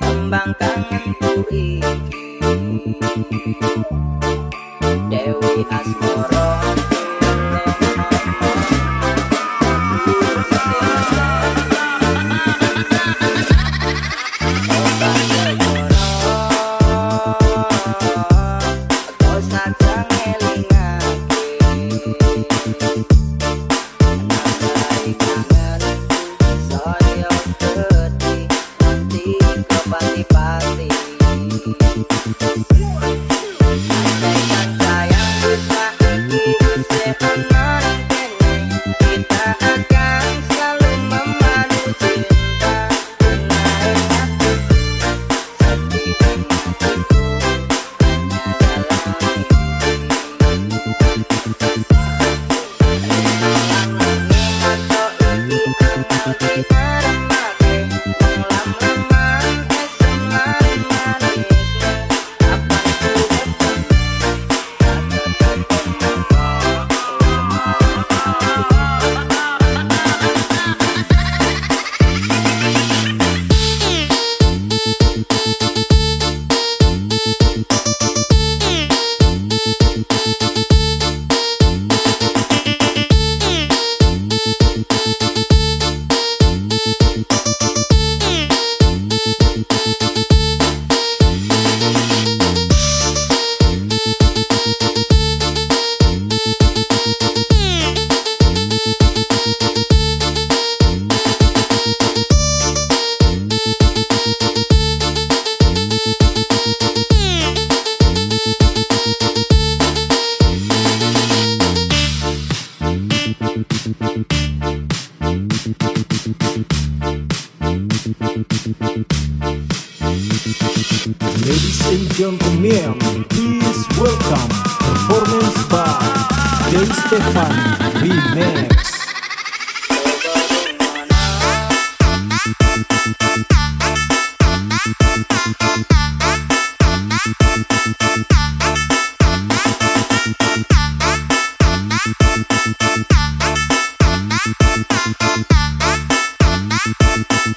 Tembang kangenku iki Dewi Asmoro by Jay Stefani Remix.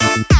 Tembang